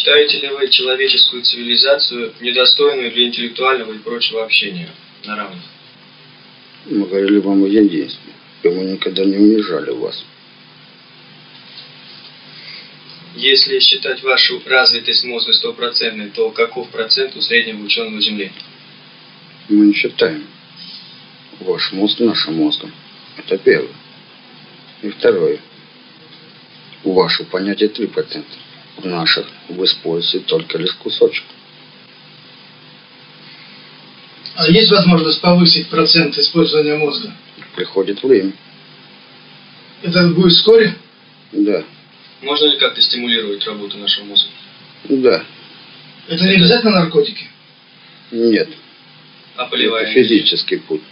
Считаете ли вы человеческую цивилизацию недостойную для интеллектуального и прочего общения на равных? Мы говорили вам о единстве, и мы никогда не унижали вас. Если считать вашу развитость мозга стопроцентной, то каков процент у среднего ученого Земли? Мы не считаем. Ваш мозг нашим мозгом. Это первое. И второе. У вашего понятия 3%. Наших вы используете только лишь кусочек. А есть возможность повысить процент использования мозга? Приходит время. Это будет вскоре? Да. Можно ли как-то стимулировать работу нашего мозга? Да. Это не обязательно наркотики? Нет. А полевая Это физический путь.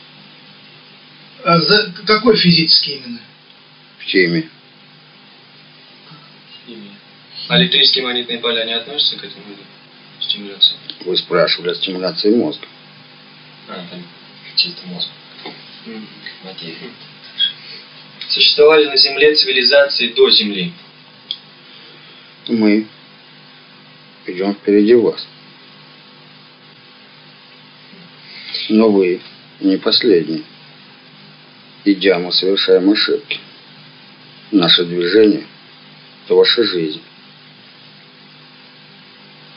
А за какой физический именно? В химии. А электрические магнитные поля не относятся к этому виду стимуляции? Вы спрашивали о стимуляции мозга. А, там чисто мозг. Материя. Существовали на Земле цивилизации до Земли? Мы идем впереди вас. Но вы не последний. Идя, мы совершаем ошибки. Наше движение – это ваша жизнь.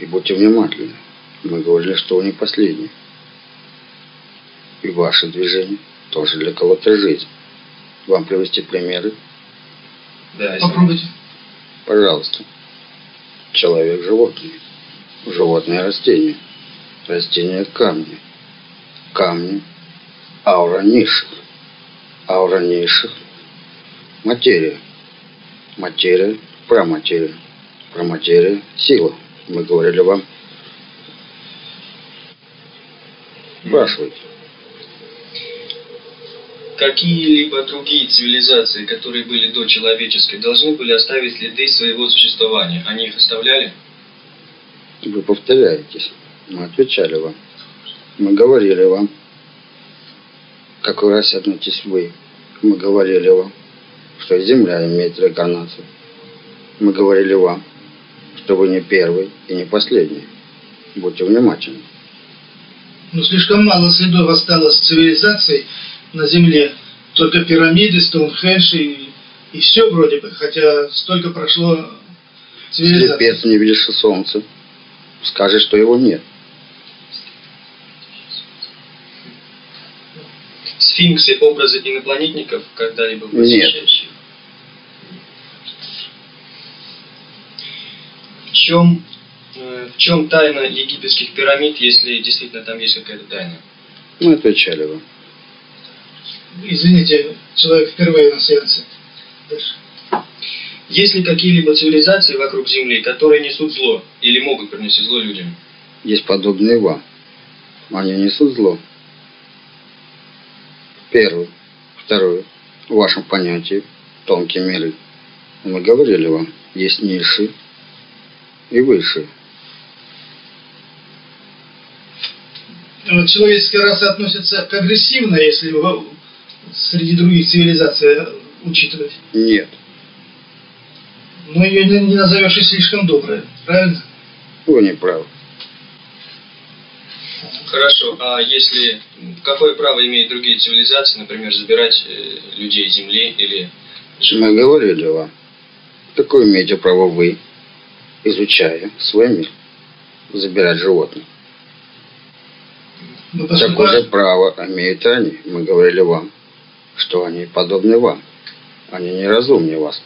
И будьте внимательны. Мы говорили, что вы не последний. И ваше движение тоже для кого-то жизнь. Вам привести примеры? Да, если- Попробуйте. Пожалуйста. Человек – животное. Животное – растение. Растение – камни. Камни – аура низших. Аура низших – материя. Материя – проматерия. Проматерия – сила. Мы говорили вам. Спрашивайте. Какие-либо другие цивилизации, которые были до человеческой, должны были оставить следы своего существования. Они их оставляли? Вы повторяетесь. Мы отвечали вам. Мы говорили вам. Какой раз относитесь вы? Мы говорили вам, что Земля имеет реинкарнацию. Мы говорили вам, что вы не первый и не последний. Будьте внимательны. Ну, слишком мало следов осталось цивилизаций на Земле. Только пирамиды, Стоунхендж и, и все вроде бы. Хотя столько прошло цивилизаций. Слепец, не видишь солнце. Скажет, что его нет. Сфинксы – образы инопланетников, когда-либо Нет. посещающих? В чем, э, в чем тайна египетских пирамид, если действительно там есть какая-то тайна? Мы отвечали вам. Извините, человек впервые на сеансе. Дальше. Есть ли какие-либо цивилизации вокруг Земли, которые несут зло или могут принести зло людям? Есть подобные вам. Они несут зло. Первый. Второй. В вашем понятии тонкие миры. Мы говорили вам, есть низшие и высшие. Ну, Человеческая раса относится к агрессивной, если его среди других цивилизаций э, учитывать. Нет. Но ее не, назовешь и слишком доброй, правильно? Вы не правы. Хорошо, а если какое право имеют другие цивилизации, например, забирать э, людей с Земли или Мы животных? говорили вам, какое имеете право вы, изучая свой мир, забирать животных. Мы Такое же право имеют они. Мы говорили вам, что они подобны вам. Они неразумнее вас.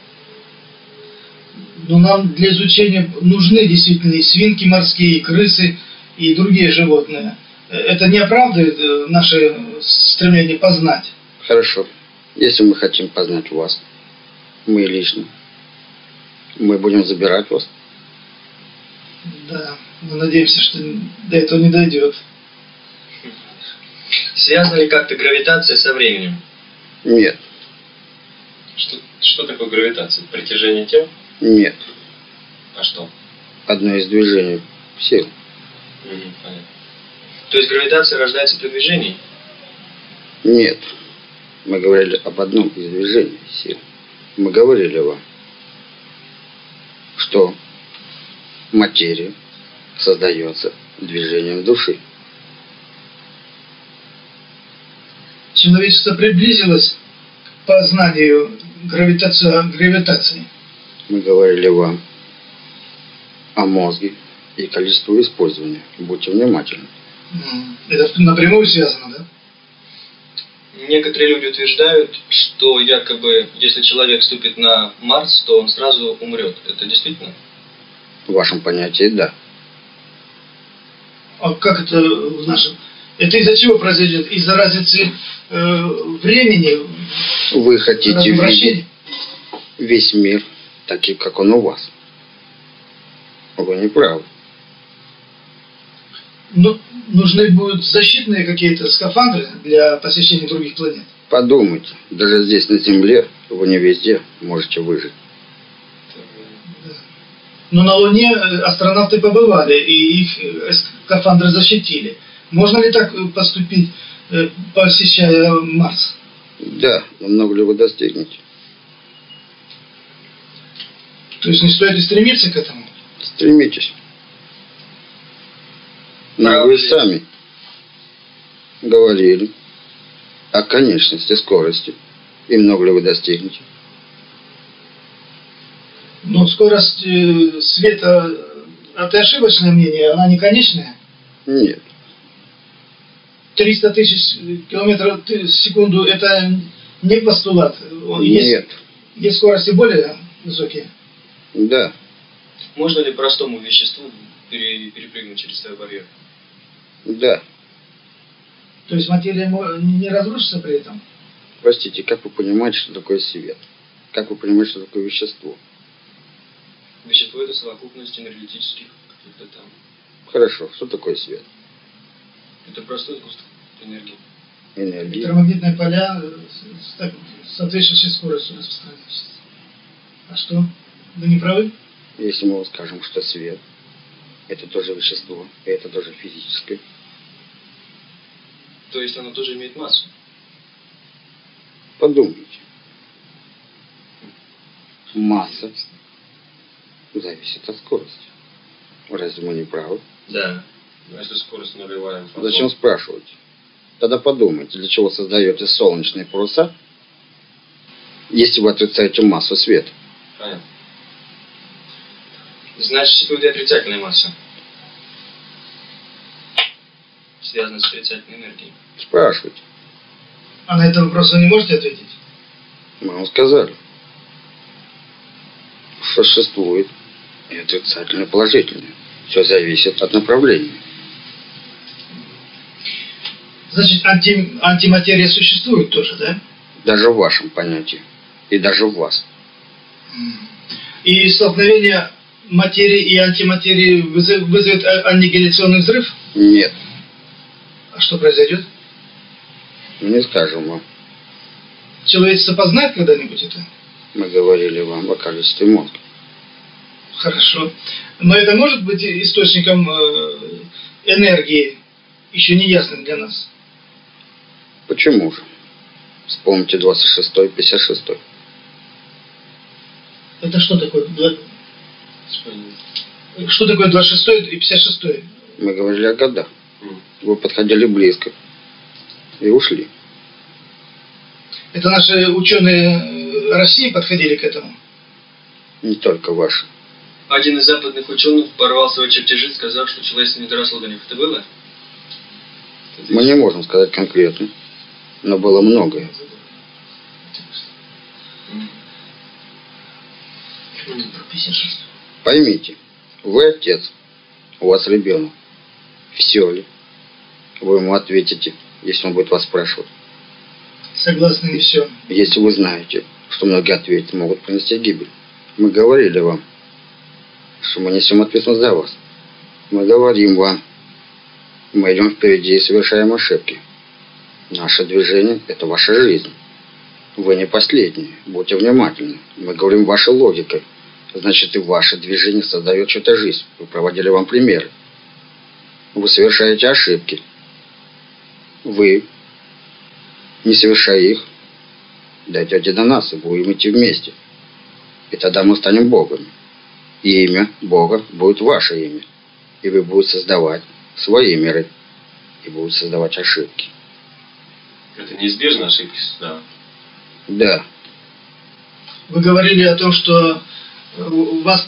но нам для изучения нужны действительно и свинки морские, и крысы, и другие животные. Это не оправдывает э, наше стремление познать. Хорошо. Если мы хотим познать вас, мы лично, мы будем забирать вас. Да, мы надеемся, что до этого не дойдет. Связана ли как-то гравитация со временем? Нет, Что, что такое гравитация? Притяжение тел? нет. А что? Одно из движений сил. Мгм, понятно. То есть гравитация рождается при движении? Нет. Мы говорили об одном из движений сил. Мы говорили вам, что Материя создается движением души. Человечество приблизилось к познанию гравитации. гравитации. Мы говорили вам о мозге и количеству использования. Будьте внимательны. Это напрямую связано, да? Некоторые люди утверждают, что якобы, если человек ступит на Марс, то он сразу умрет. Это действительно? В вашем понятии да. А как это в нашем? Это из-за чего произойдет? Из-за разницы э, времени, Вы хотите видеть весь мир таким, как он у вас. Вы не правы. Ну, нужны будут защитные какие-то скафандры для посещения других планет. Подумайте, даже здесь на Земле вы не везде можете выжить. Но на Луне э, астронавты побывали, и их э, скафандры защитили. Можно ли так э, поступить, посещая Марс? Да, но много ли вы достигнете? То есть не стоит и стремиться к этому? Стремитесь. Но Правда вы сами говорили о конечности скорости. И много ли вы достигнете? Но скорость э, света, э, это ошибочное мнение, она не конечная. Нет. 300 тысяч километров в секунду – это не постулат. Он Есть, Нет. есть скорости более высокие. Да. Можно ли простому веществу пере- перепрыгнуть через свой барьер? Да. То есть материя не разрушится при этом. Простите, как вы понимаете, что такое свет? Как вы понимаете, что такое вещество? Вещество это совокупность энергетических каких-то там. Хорошо, что такое свет? Это простой сгусток энергии. Энергия. Электромагнитные поля э, с соответствующей скоростью распространяются. А что? Вы не правы? Если мы скажем, что свет это тоже вещество, и это тоже физическое, То есть оно тоже имеет массу. подумайте. Масса зависит от скорости. Разве мы не правы? Да. Но если скорость нулевая, фотон, Зачем спрашивать? Тогда подумайте, для чего создаете солнечные паруса, если вы отрицаете массу света. Понятно. Значит, и отрицательная масса. Связанная с отрицательной энергией. Спрашивайте. А на этот вопрос вы не можете ответить? Мы вам сказали, существует и отрицательное, и положительное. Все зависит от направления. Значит, анти- антиматерия существует тоже, да? Даже в вашем понятии. И даже в вас. И столкновение материи и антиматерии вызов- вызовет а- аннигиляционный взрыв? Нет, А что произойдет? не скажем вам. Человечество познает когда-нибудь это? Мы говорили вам о количестве мозга. Хорошо. Но это может быть источником э, энергии, еще не ясным для нас. Почему же? Вспомните 26 и 56. Это что такое? Что такое 26 и 56? Мы говорили о годах. Вы подходили близко и ушли. Это наши ученые э, России подходили к этому. Не только ваши. Один из западных ученых порвал свои чертежи, сказав, что человечество не доросло до них. Это было? Мы не можем сказать конкретно, но было многое. Про 56. Поймите, вы отец, у вас ребенок. Все ли? Вы ему ответите, если он будет вас спрашивать. Согласны не все. Если вы знаете, что многие ответы могут принести гибель. Мы говорили вам, что мы несем ответственность за вас. Мы говорим вам, мы идем впереди и совершаем ошибки. Наше движение – это ваша жизнь. Вы не последние, будьте внимательны. Мы говорим вашей логикой. Значит, и ваше движение создает чью-то жизнь. Мы проводили вам примеры. Вы совершаете ошибки. Вы, не совершая их, дойдете до нас и будем идти вместе. И тогда мы станем Богами. Имя Бога будет ваше имя. И вы будете создавать свои миры. И будете создавать ошибки. Это неизбежно ошибки да. Да. Вы говорили о том, что у вас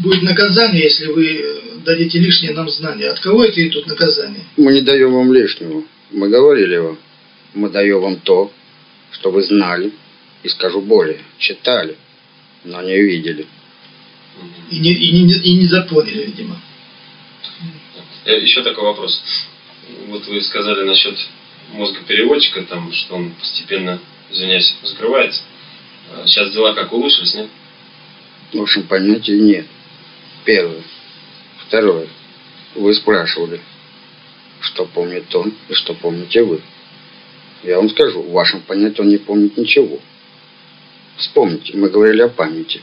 будет наказание, если вы дадите лишнее нам знания. От кого это идут наказания? Мы не даем вам лишнего. Мы говорили вам. Мы даем вам то, что вы знали, и скажу более, читали, но не видели. И не, и не, и не запомнили, видимо. Э, Еще такой вопрос. Вот вы сказали насчет мозга переводчика, там, что он постепенно, извиняюсь, закрывается. А Сейчас дела как улучшились, нет? В вашем понятии нет. Первое. Второе. Вы спрашивали, что помнит он и что помните вы. Я вам скажу, в вашем понятии он не помнит ничего. Вспомните, мы говорили о памяти,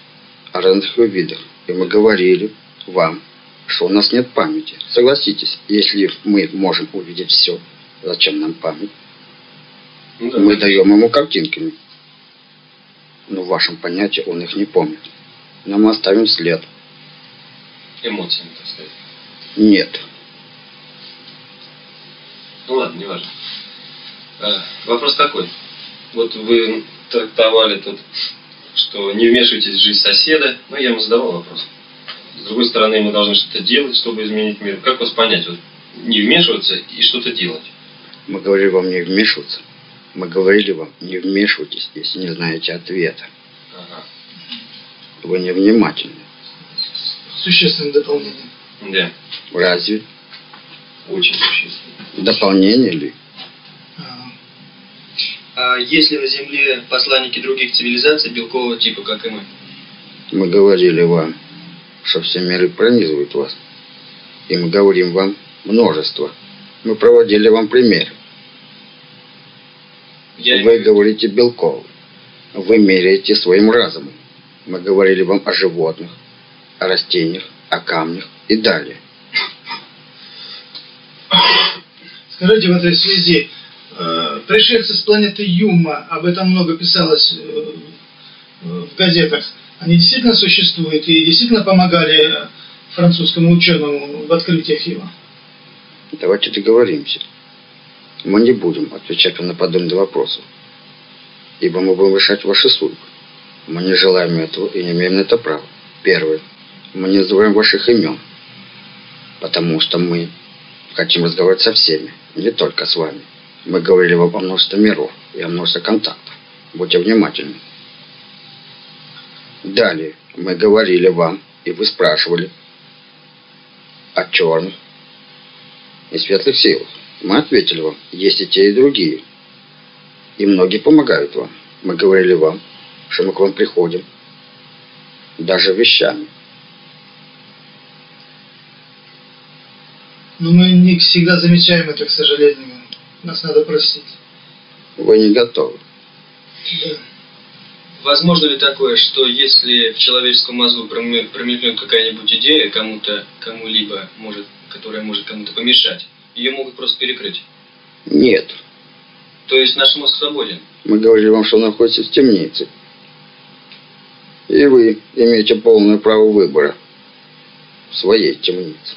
о разных ее видах. И мы говорили вам, что у нас нет памяти. Согласитесь, если мы можем увидеть все, зачем нам память? Ну, да. Мы даем ему картинками. Но в вашем понятии он их не помнит. Но мы оставим след. Эмоциями, так сказать. Нет. Ну ладно, не важно. вопрос такой. Вот вы трактовали тут, что не вмешивайтесь в жизнь соседа. Ну, я ему задавал вопрос. С другой стороны, мы должны что-то делать, чтобы изменить мир. Как вас понять? Вот, не вмешиваться и что-то делать. Мы говорили вам не вмешиваться. Мы говорили вам не вмешивайтесь, если не знаете ответа. Ага. Вы невнимательны. Существенное дополнение. Да, Разве? очень существенно. Дополнение ли? А, есть ли на Земле посланники других цивилизаций белкового типа, как и мы? Мы говорили вам, что все миры пронизывают вас. И мы говорим вам множество. Мы проводили вам примеры. Я Вы говорите белковый. Вы меряете своим разумом. Мы говорили вам о животных, о растениях, о камнях и далее. Скажите в этой связи, э, пришельцы с планеты Юма, об этом много писалось э, в газетах, они действительно существуют и действительно помогали французскому ученому в открытиях его? Давайте договоримся. Мы не будем отвечать на подобные вопросы, ибо мы будем решать ваши судьбы. Мы не желаем этого и не имеем на это права. Первое. Мы не называем ваших имен, потому что мы хотим разговаривать со всеми, не только с вами. Мы говорили о множестве миров и о множестве контактов. Будьте внимательны. Далее мы говорили вам, и вы спрашивали о черных и светлых силах. Мы ответили вам, есть и те, и другие. И многие помогают вам. Мы говорили вам, что мы к вам приходим, даже вещами. Но мы не всегда замечаем это, к сожалению. Нас надо простить. Вы не готовы. Да. Возможно ли такое, что если в человеческом мозгу проме- промелькнет какая-нибудь идея кому-то, кому-либо, может, которая может кому-то помешать, ее могут просто перекрыть? Нет. То есть наш мозг свободен. Мы говорили вам, что находитесь в темнице. И вы имеете полное право выбора в своей темнице.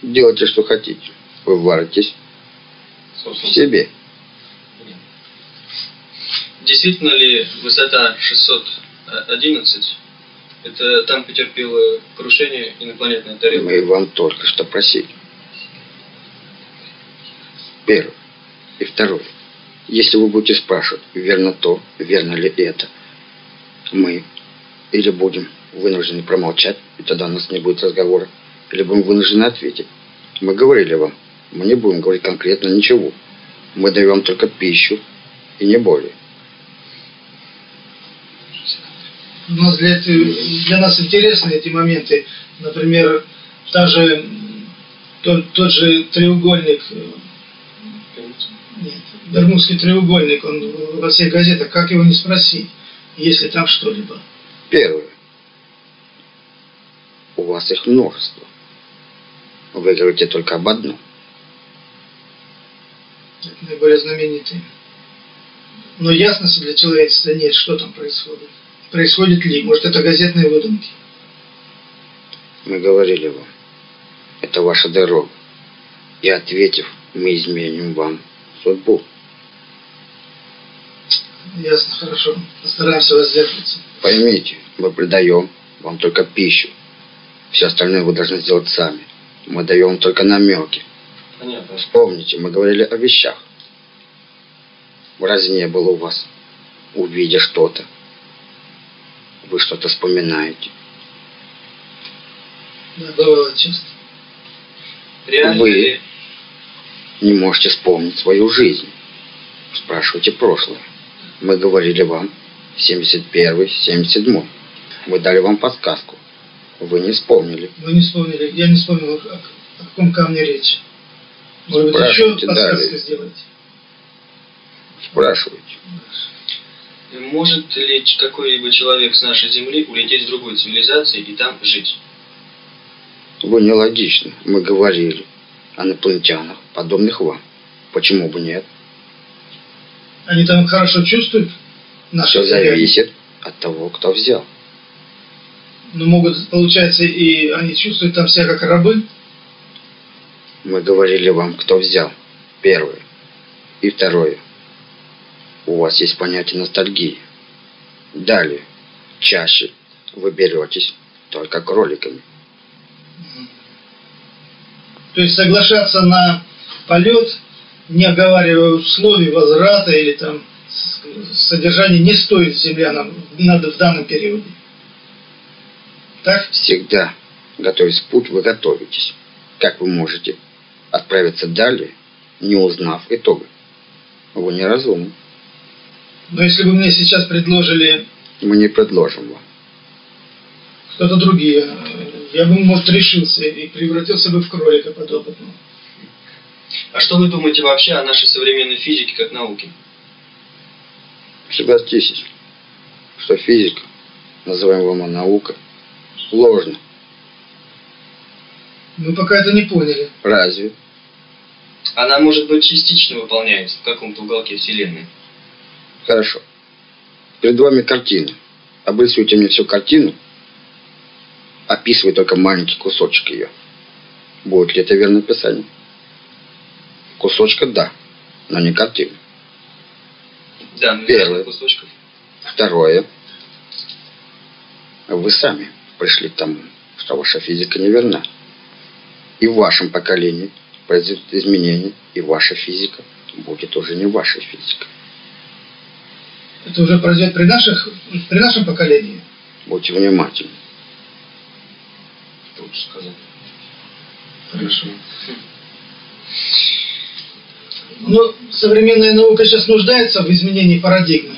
Делайте, что хотите. Вы варитесь в себе. Действительно ли высота 611, это там потерпела крушение инопланетная тарелка? Мы вам только что просили. Первое. И второе. Если вы будете спрашивать, верно то, верно ли это, мы или будем вынуждены промолчать, и тогда у нас не будет разговора, или будем вынуждены ответить. Мы говорили вам, мы не будем говорить конкретно ничего. Мы даем только пищу и не более. У нас для, для нас интересны эти моменты. Например, та же, тот, тот же треугольник, э, нет, Бермудский треугольник, он во всех газетах, как его не спросить, если там что-либо. Первое. У вас их множество. Вы говорите только об одном. Это наиболее знаменитые. Но ясности для человечества нет, что там происходит. происходит ли? Может, это газетные выдумки? Мы говорили вам, это ваша дорога. И ответив, мы изменим вам судьбу. Ясно, хорошо. Постараемся воздерживаться. Поймите, мы придаем вам только пищу. Все остальное вы должны сделать сами. Мы даем только намеки. Понятно. Вспомните, мы говорили о вещах. Разве не было у вас, увидя что-то, вы что-то вспоминаете? Бывало часто. Реально Вы. Не можете вспомнить свою жизнь. Спрашивайте прошлое. Мы говорили вам 71 77 Мы дали вам подсказку. Вы не вспомнили. Вы не вспомнили, я не вспомнил, о каком камне речь. Может быть, еще Спрашивайте подсказку далее. сделаете? Спрашивайте. может ли какой-либо человек с нашей Земли улететь в другую цивилизацию и там жить? Вы нелогичны. Мы говорили о инопланетянах, подобных вам. Почему бы нет? Они там хорошо чувствуют Все зависит от того, кто взял. Но могут, получается, и они чувствуют там себя как рабы. Мы говорили вам, кто взял. Первое. И второе. У вас есть понятие ностальгии. Далее. Чаще вы беретесь только кроликами. То есть соглашаться на полет, не оговаривая условий возврата или там с- содержания не стоит землянам надо в данном периоде. Так? Всегда, готовясь в путь, вы готовитесь. Как вы можете отправиться далее, не узнав итога? Вы неразумны. Но если бы мне сейчас предложили Мы не предложим вам. кто-то другие, я бы, может, решился и превратился бы в кролика подопытного. А что вы думаете вообще о нашей современной физике как науке? Согласитесь, что физика, называемая наука, ложна. Мы пока это не поняли. Разве? Она, может быть, частично выполняется в каком-то уголке Вселенной. Хорошо. Перед вами картина. Обрисуйте мне всю картину, описывая только маленький кусочек ее. Будет ли это верное описание? Кусочка да, но не картина. Да, ну, Первое. несколько кусочков. Второе. Вы сами пришли к тому, что ваша физика неверна. И в вашем поколении произойдут изменения, и ваша физика будет уже не вашей физикой. Это уже произойдет при, наших, при нашем поколении. Будьте внимательны. Что лучше сказать? Хорошо. Но современная наука сейчас нуждается в изменении парадигмы.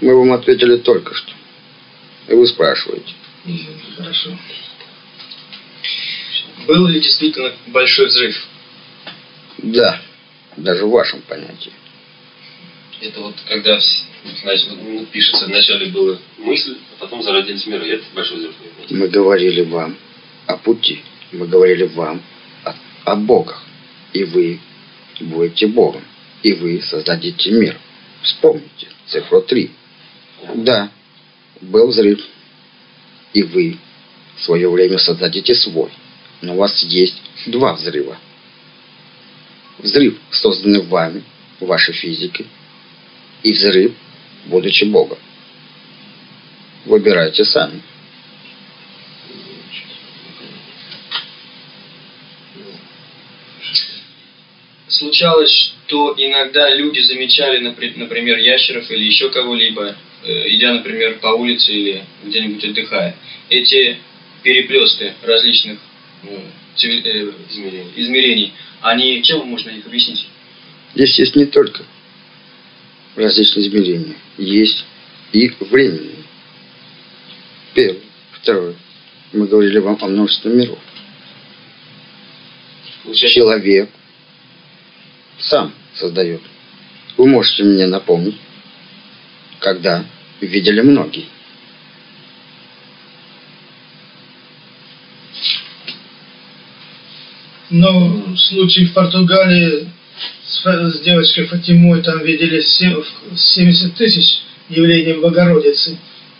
Мы вам ответили только что. И вы спрашиваете. Хорошо. Был ли действительно большой взрыв? Да, даже в вашем понятии. Это вот когда значит, ну, пишется, вначале была мысль, а потом зародились миры. Это большой взрыв. Мы говорили вам о пути. Мы говорили вам о, о Богах. И вы будете Богом. И вы создадите мир. Вспомните цифру 3. Да, был взрыв. И вы в свое время создадите свой. Но у вас есть два взрыва. Взрыв, созданный вами, вашей физикой, и взрыв, будучи Богом. Выбирайте сами. Случалось, что иногда люди замечали, напри- например, ящеров или еще кого-либо, э, идя, например, по улице или где-нибудь отдыхая. Эти переплесты различных ну, э, Измерений. измерений, они чем можно их объяснить? Здесь есть не только различные измерения, есть и временные. Первое. Второе. Мы говорили вам о множестве миров. Получается, Человек сам создает. Вы можете мне напомнить, когда видели многие. Но случай в Португалии с, с девочкой Фатимой, там видели се- в- 70 тысяч явлением Богородицы?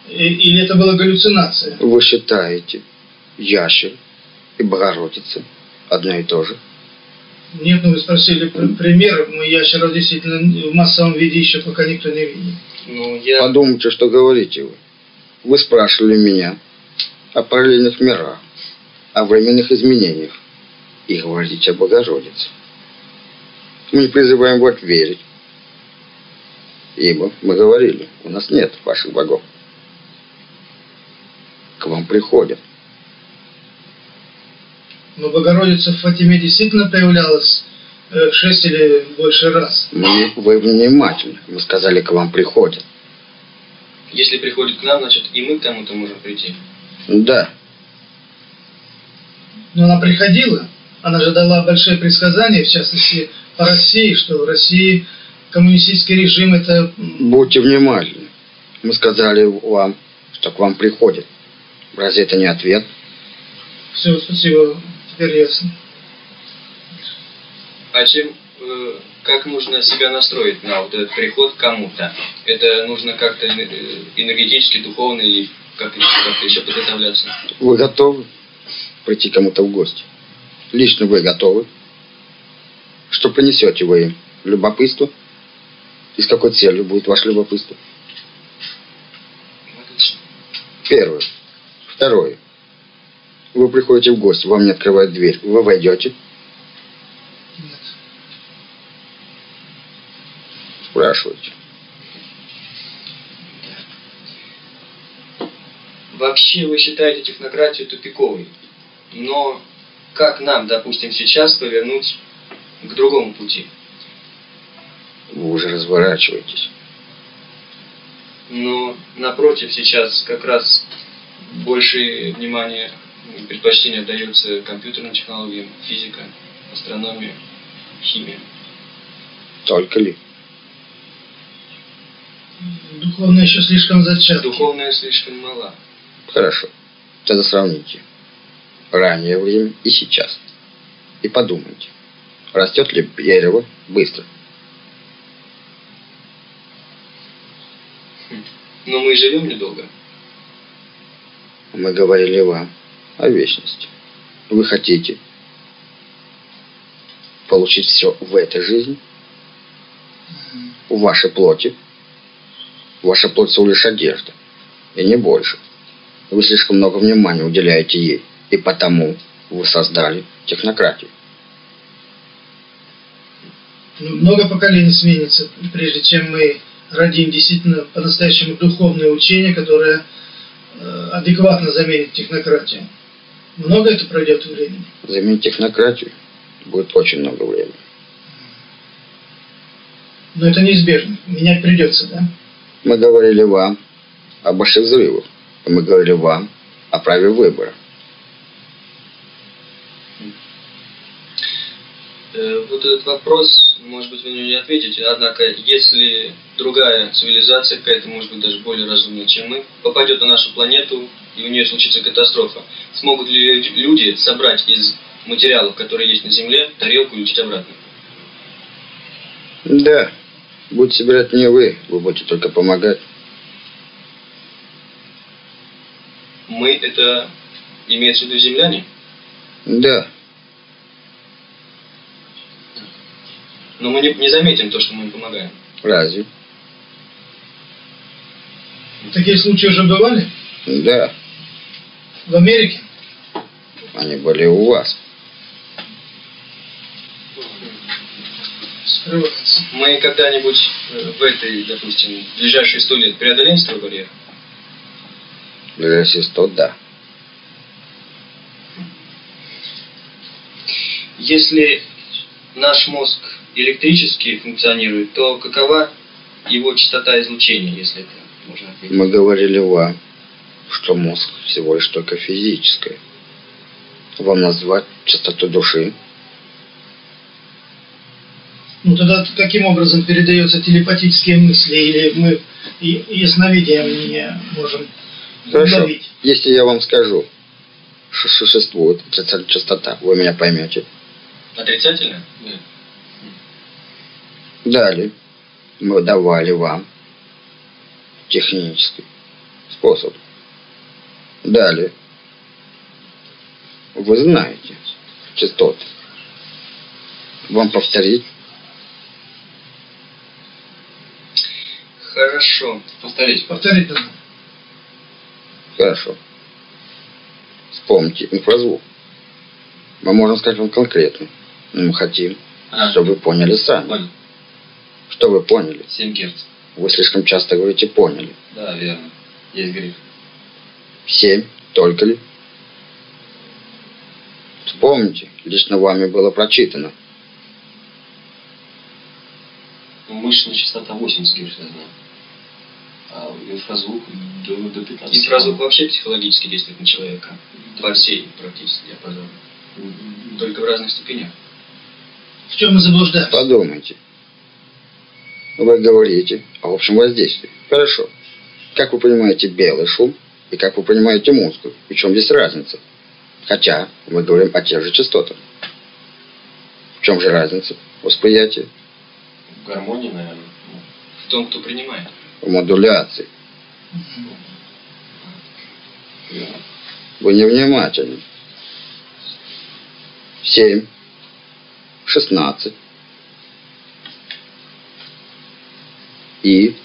Или это была галлюцинация? Вы считаете, ящер и Богородица одно и то же? Нет, ну вы спросили пример, мы ящеров действительно в массовом виде еще пока никто не видел. Ну, я... Подумайте, что говорите вы. Вы спрашивали меня о параллельных мирах, о временных изменениях и говорите о Богородице. Мы не призываем вас верить, ибо мы говорили, у нас нет ваших богов. К вам приходят. Но Богородица в Фатиме действительно появлялась э, шесть или больше раз. Мы, вы внимательны. Мы сказали, к вам приходят. Если приходит к нам, значит и мы к кому-то можем прийти. Да. Но она приходила. Она же дала большие предсказания, в частности, по России, что в России коммунистический режим это... Будьте внимательны. Мы сказали вам, что к вам приходят. Разве это не ответ? Все, спасибо. Теперь ясно. А чем, э, как нужно себя настроить на вот этот приход к кому-то? Это нужно как-то э, энергетически, духовно или как-то как еще подготовляться? Вы готовы прийти кому-то в гости? Лично вы готовы? Что принесете вы? Любопытство? И с какой целью будет ваше любопытство? Первое. Второе. Вы приходите в гости, вам не открывают дверь. Вы войдете? Нет. Спрашивайте. Вообще вы считаете технократию тупиковой. Но как нам, допустим, сейчас повернуть к другому пути? Вы уже разворачиваетесь. Но напротив сейчас как раз больше внимания и предпочтение отдается компьютерным технологиям, физика, астрономия, химия. Только ли? Духовная еще слишком зачатки. Духовная слишком мала. Хорошо. Тогда сравните. Раннее время и сейчас. И подумайте, растет ли дерево быстро. Но мы и живем недолго. Мы говорили вам о вечности. Вы хотите получить все в этой жизни, в вашей плоти. Ваша плоть всего лишь одежда, и не больше. Вы слишком много внимания уделяете ей, и потому вы создали технократию. Ну, много поколений сменится, прежде чем мы родим действительно по-настоящему духовное учение, которое э, адекватно заменит технократию. Много это пройдет времени? Заменить технократию будет очень много времени. Но это неизбежно. Менять придется, да? Мы говорили вам о больших взрывах. Мы говорили вам о праве выбора. Вот этот вопрос, может быть, вы на него не ответите, однако, если другая цивилизация, какая-то, может быть, даже более разумная, чем мы, попадет на нашу планету, и у нее случится катастрофа, смогут ли люди собрать из материалов, которые есть на Земле, тарелку и улететь обратно? Да. Будете собирать не вы, вы будете только помогать. Мы – это имеется в виду земляне? Да. Но мы не, не заметим то, что мы им помогаем. Разве? Такие случаи уже бывали? Да. В Америке? Они были у вас. Скрывается. Мы когда-нибудь э, в этой, допустим, ближайшие сто лет преодолеем свой барьер? Ближайшие сто, да. Если наш мозг электрически функционирует, то какова его частота излучения, если это можно ответить? Мы говорили вам, что мозг всего лишь только физическое. Вам назвать частоту души? Ну тогда каким образом передаются телепатические мысли, или мы и ясновидением не можем Хорошо. уловить? Если я вам скажу, что существует частота, вы меня поймете. Отрицательно? Нет. Далее мы давали вам технический способ. Далее. Вы знаете частоты. Вам повторить? Хорошо. Повторить. Повторить. Хорошо. Вспомните инфразвук. Мы можем сказать вам конкретно, но мы хотим, А, чтобы вы поняли сами. Понял. Что вы поняли? 7 герц. Вы слишком часто говорите «поняли». Да, верно. Есть гриф. Семь, только ли? Вспомните, лично вами было прочитано. Ну, мышечная частота 80 герц, я знаю. А инфразвук до, до 15. Инфразвук вообще психологически действует на человека. Во всей практически диапазоне. Только в разных степенях. В чем мы заблуждаемся? Подумайте. Вы говорите о общем воздействии. Хорошо. Как вы понимаете белый шум и как вы понимаете музыку? И в чем здесь разница? Хотя мы говорим о тех же частотах. В чем же разница восприятия? Гармония, наверное. Ну, В том, кто принимает. В модуляции. Вы невнимательны. Семь. Шестнадцать. И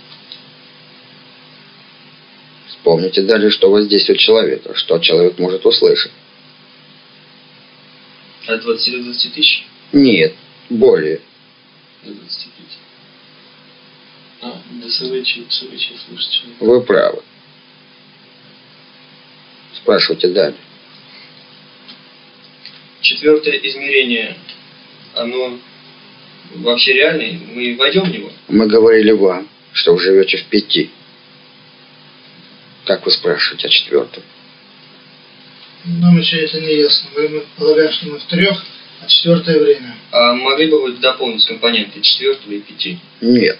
вспомните далее, что воздействует человека, что человек может услышать. От 20 до 20 тысяч. Нет, более. До 25. А, до СВЧ, СВЧ слышит человек. Вы правы. Спрашивайте далее. Четвертое измерение, оно вообще реальное? Мы войдем в него? Мы говорили вам, что вы живете в пяти. Как вы спрашиваете о четвертом? Нам еще это не ясно. Мы, полагаем, что мы в трех, а четвертое время. А могли бы вы дополнить компоненты четвертого и пяти? Нет.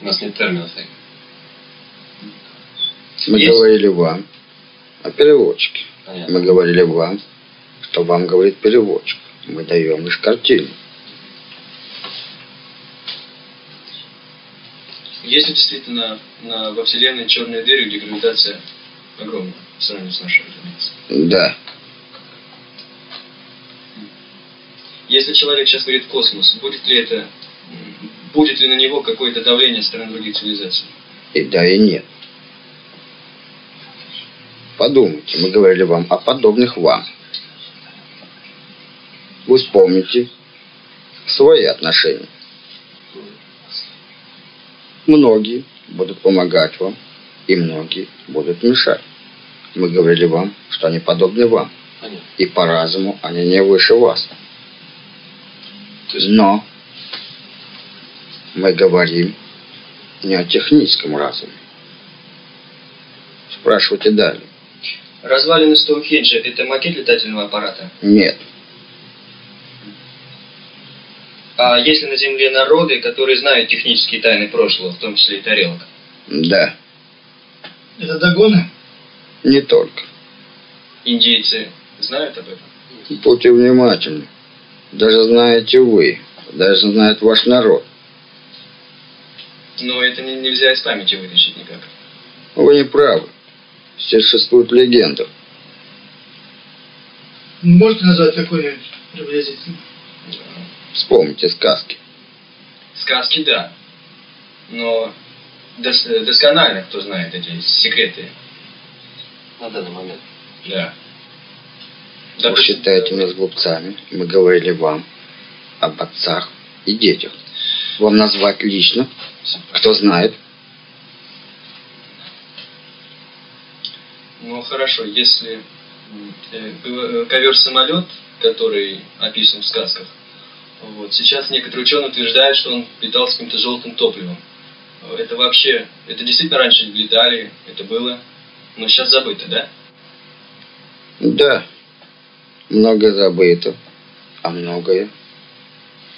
У нас нет терминов. Мы Есть? говорили вам о переводчике. Понятно. Мы говорили вам, что вам говорит переводчик. Мы даем лишь картину. Есть ли действительно на, во Вселенной черная дверь, где гравитация огромная в сравнении с нашей, разумеется? Да. Если человек сейчас говорит космос, будет ли это, будет ли на него какое-то давление со стороны других цивилизаций? И да, и нет. Подумайте, мы говорили вам о подобных вам. Вы вспомните свои отношения. Многие будут помогать вам, и многие будут мешать. Мы говорили вам, что они подобны вам, Понятно. и по разуму они не выше вас. Есть Но мы говорим не о техническом разуме. Спрашивайте далее. Развалины Стоунхенджа – это макет летательного аппарата? Нет. А есть ли на Земле народы, которые знают технические тайны прошлого, в том числе и тарелок? Да, Это догоны? не только. Индейцы знают об этом? Будьте внимательны. Даже знаете вы, даже знает ваш народ. Но это не- нельзя из памяти вытащить никак. Вы не правы. Существует легенда. Можете назвать какой-нибудь приблизительно? Вспомните сказки. Сказки – да. Но дос- досконально кто знает эти секреты. на данный момент. Да. Вы считаете нас глупцами. Мы говорили вам об отцах и детях. Вам назвать лично, кто знает. Ну хорошо, если ковер-самолет, который описан в сказках, вот, сейчас некоторые ученые утверждают, что он питался каким-то желтым топливом. Это вообще, это действительно раньше летали, это было, но сейчас забыто, да? Да, многое забыто, а многое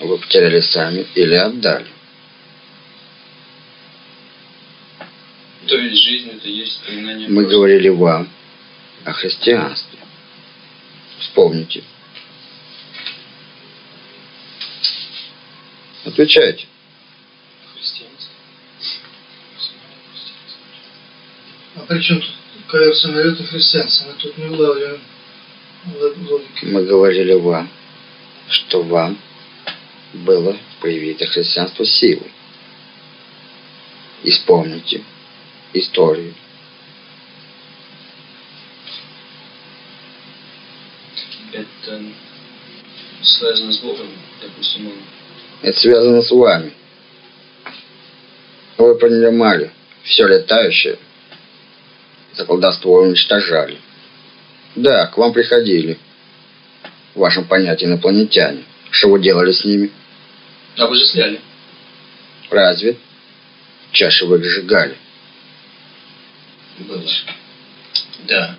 вы потеряли сами или отдали. То есть жизнь это есть воспоминание. Мы прошлого. говорили вам о христианстве. Вспомните. Отвечайте. А при чем тут ковер самолет и христианство? Мы тут не улавливаем ло- логики. Мы говорили вам, что вам было привито христианство силой. Исполните историю. Это связано с Богом, допустим, он Это связано с вами. Вы принимали все летающее, за колдовство уничтожали. Да, к вам приходили. В вашем понятии инопланетяне. Что вы делали с ними? обожествляли. Разве? Чаще вы их сжигали. Было. Да.